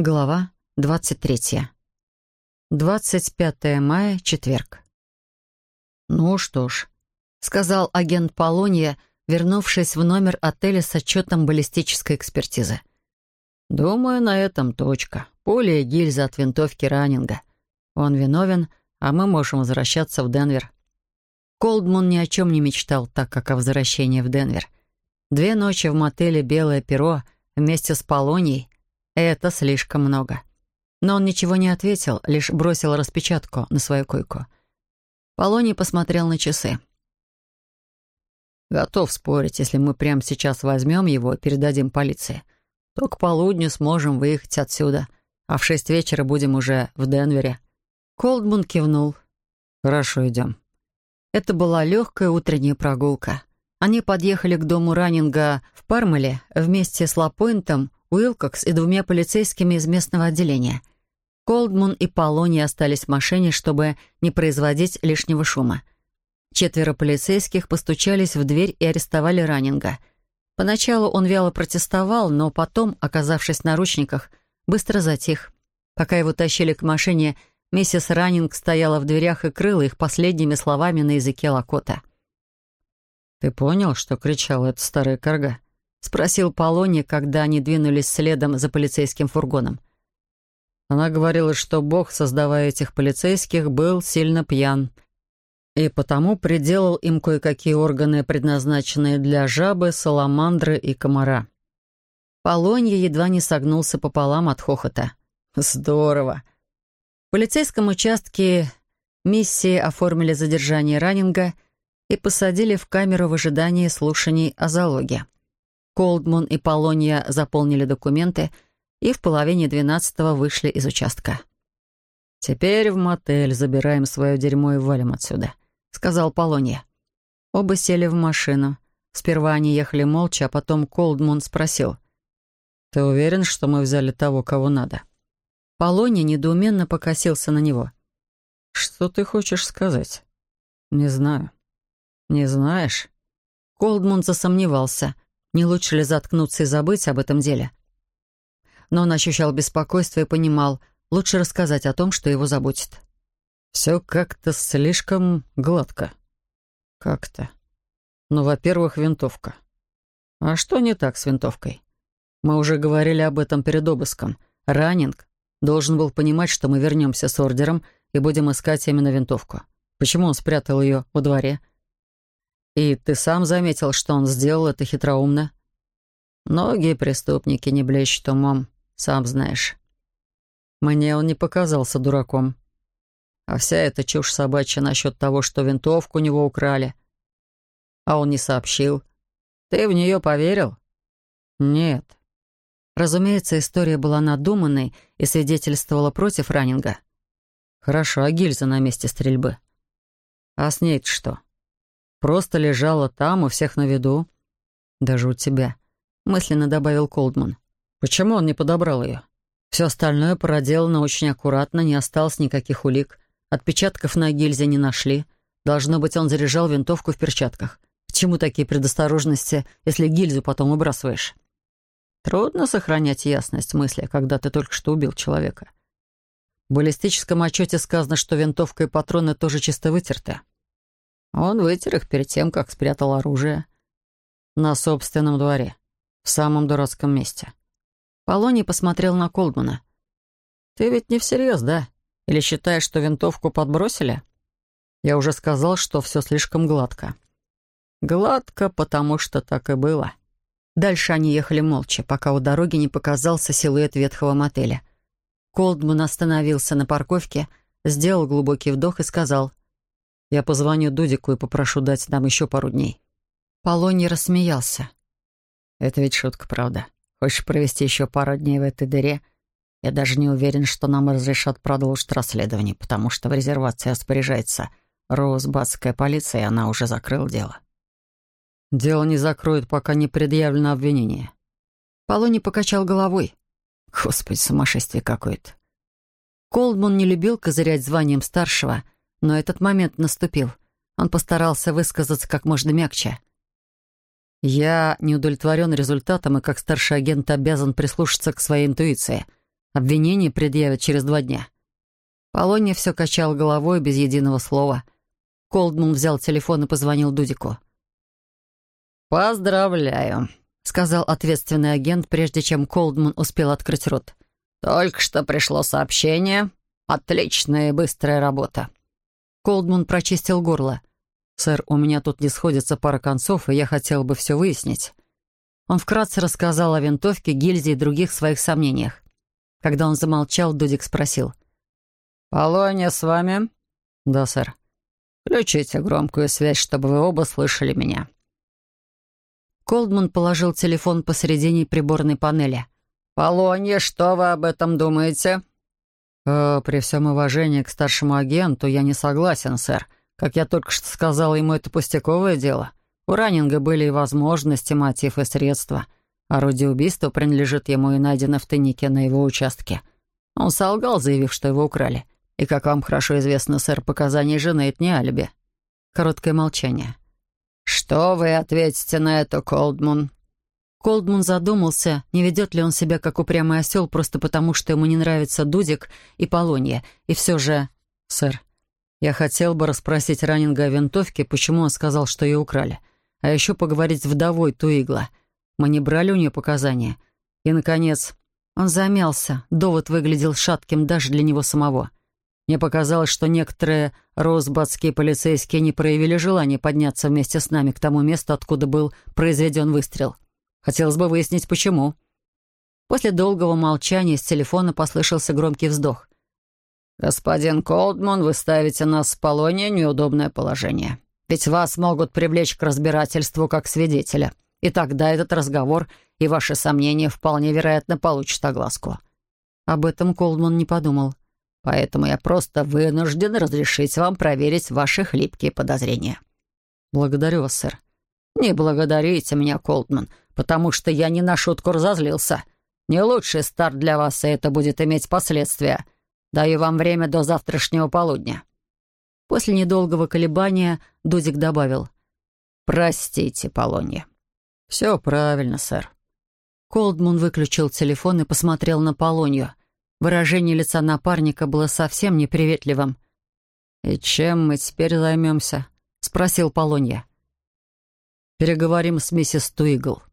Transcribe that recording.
Глава 23. 25 мая, четверг. «Ну что ж», — сказал агент Полония, вернувшись в номер отеля с отчетом баллистической экспертизы. «Думаю, на этом точка. Пуля и гильза от винтовки Раннинга. Он виновен, а мы можем возвращаться в Денвер». Колдман ни о чем не мечтал, так как о возвращении в Денвер. Две ночи в мотеле «Белое перо» вместе с Полонией — это слишком много. Но он ничего не ответил, лишь бросил распечатку на свою койку. Полоний посмотрел на часы. «Готов спорить, если мы прямо сейчас возьмем его и передадим полиции, то к полудню сможем выехать отсюда, а в шесть вечера будем уже в Денвере». Колдмун кивнул. «Хорошо, идем». Это была легкая утренняя прогулка. Они подъехали к дому Раннинга в Пармеле вместе с Лапойнтом, Уилкокс и двумя полицейскими из местного отделения. Колдмун и Полони остались в машине, чтобы не производить лишнего шума. Четверо полицейских постучались в дверь и арестовали Раннинга. Поначалу он вяло протестовал, но потом, оказавшись в наручниках, быстро затих. Пока его тащили к машине, миссис Раннинг стояла в дверях и крыла их последними словами на языке Лакота. «Ты понял, что кричала эта старая корга?» — спросил Полони, когда они двинулись следом за полицейским фургоном. Она говорила, что Бог, создавая этих полицейских, был сильно пьян и потому приделал им кое-какие органы, предназначенные для жабы, саламандры и комара. Полонья едва не согнулся пополам от хохота. «Здорово!» В полицейском участке миссии оформили задержание Раннинга и посадили в камеру в ожидании слушаний о залоге. Колдман и Полония заполнили документы и в половине двенадцатого вышли из участка. «Теперь в мотель забираем свое дерьмо и валим отсюда», — сказал Полония. Оба сели в машину. Сперва они ехали молча, а потом Колдман спросил. «Ты уверен, что мы взяли того, кого надо?» Полония недоуменно покосился на него. «Что ты хочешь сказать?» «Не знаю». «Не знаешь?» Колдман засомневался — не лучше ли заткнуться и забыть об этом деле? Но он ощущал беспокойство и понимал, лучше рассказать о том, что его заботит. «Все как-то слишком гладко». «Как-то?» «Ну, во-первых, винтовка». «А что не так с винтовкой?» «Мы уже говорили об этом перед обыском. Раннинг должен был понимать, что мы вернемся с ордером и будем искать именно винтовку. Почему он спрятал ее во дворе?» И ты сам заметил, что он сделал это хитроумно. Многие преступники не блещут умом, сам знаешь. Мне он не показался дураком. А вся эта чушь собачья насчет того, что винтовку у него украли. А он не сообщил. Ты в нее поверил? Нет. Разумеется, история была надуманной и свидетельствовала против Раннинга. Хорошо, а гильза на месте стрельбы? А с ней что? Просто лежала там, у всех на виду. Даже у тебя», — мысленно добавил Колдман. «Почему он не подобрал ее? Все остальное проделано очень аккуратно, не осталось никаких улик. Отпечатков на гильзе не нашли. Должно быть, он заряжал винтовку в перчатках. К чему такие предосторожности, если гильзу потом выбрасываешь? Трудно сохранять ясность мысли, когда ты только что убил человека. В баллистическом отчете сказано, что винтовка и патроны тоже чисто вытерты. Он вытер их перед тем, как спрятал оружие. На собственном дворе, в самом дурацком месте. Полоний посмотрел на Колдмана. «Ты ведь не всерьез, да? Или считаешь, что винтовку подбросили?» Я уже сказал, что все слишком гладко. Гладко, потому что так и было. Дальше они ехали молча, пока у дороги не показался силуэт ветхого мотеля. Колдман остановился на парковке, сделал глубокий вдох и сказал я позвоню Дудику и попрошу дать нам еще пару дней». Полоний рассмеялся. «Это ведь шутка, правда? Хочешь провести еще пару дней в этой дыре? Я даже не уверен, что нам разрешат продолжить расследование, потому что в резервации распоряжается Роузбадская полиция, и она уже закрыла дело». «Дело не закроют, пока не предъявлено обвинение». Полоний покачал головой. «Господи, сумасшествие какое-то». Колдман не любил козырять званием старшего — но этот момент наступил. Он постарался высказаться как можно мягче. «Я не удовлетворен результатом и как старший агент обязан прислушаться к своей интуиции. Обвинение предъявят через два дня». Полония все качал головой без единого слова. Колдман взял телефон и позвонил Дудику. «Поздравляю», — сказал ответственный агент, прежде чем Колдман успел открыть рот. «Только что пришло сообщение. Отличная и быстрая работа». Колдман прочистил горло. «Сэр, у меня тут не сходится пара концов, и я хотел бы все выяснить». Он вкратце рассказал о винтовке, гильзе и других своих сомнениях. Когда он замолчал, Дудик спросил. «Полония с вами?» «Да, сэр». «Включите громкую связь, чтобы вы оба слышали меня». Колдман положил телефон посередине приборной панели. «Полонья, что вы об этом думаете?» «Э, «При всем уважении к старшему агенту я не согласен, сэр. Как я только что сказал, ему это пустяковое дело. У Раннинга были и возможности, мотив и средства. Орудие убийства принадлежит ему и найдено в тайнике на его участке. Он солгал, заявив, что его украли. И, как вам хорошо известно, сэр, показания жены — это не алиби. Короткое молчание. «Что вы ответите на это, Колдмун?» Колдмун задумался, не ведет ли он себя как упрямый осел просто потому, что ему не нравится Дудик и Полонья. И все же... «Сэр, я хотел бы расспросить Раннинга о винтовке, почему он сказал, что ее украли. А еще поговорить с вдовой Туигла. Мы не брали у нее показания. И, наконец, он замялся. Довод выглядел шатким даже для него самого. Мне показалось, что некоторые росбатские полицейские не проявили желания подняться вместе с нами к тому месту, откуда был произведен выстрел. Хотелось бы выяснить, почему. После долгого молчания из телефона послышался громкий вздох. «Господин Колдман, вы ставите нас в Полония неудобное положение. Ведь вас могут привлечь к разбирательству как свидетеля, и тогда этот разговор и ваши сомнения вполне вероятно получат огласку». Об этом Колдман не подумал. «Поэтому я просто вынужден разрешить вам проверить ваши хлипкие подозрения». «Благодарю вас, сэр». «Не благодарите меня, Колдман, потому что я не на шутку разозлился. Не лучший старт для вас, и это будет иметь последствия. Даю вам время до завтрашнего полудня». После недолгого колебания Дудик добавил. «Простите, Полонья». «Все правильно, сэр». Колдмун выключил телефон и посмотрел на Полонью. Выражение лица напарника было совсем неприветливым. «И чем мы теперь займемся?» — спросил Полонья. «Переговорим с миссис Туигл»,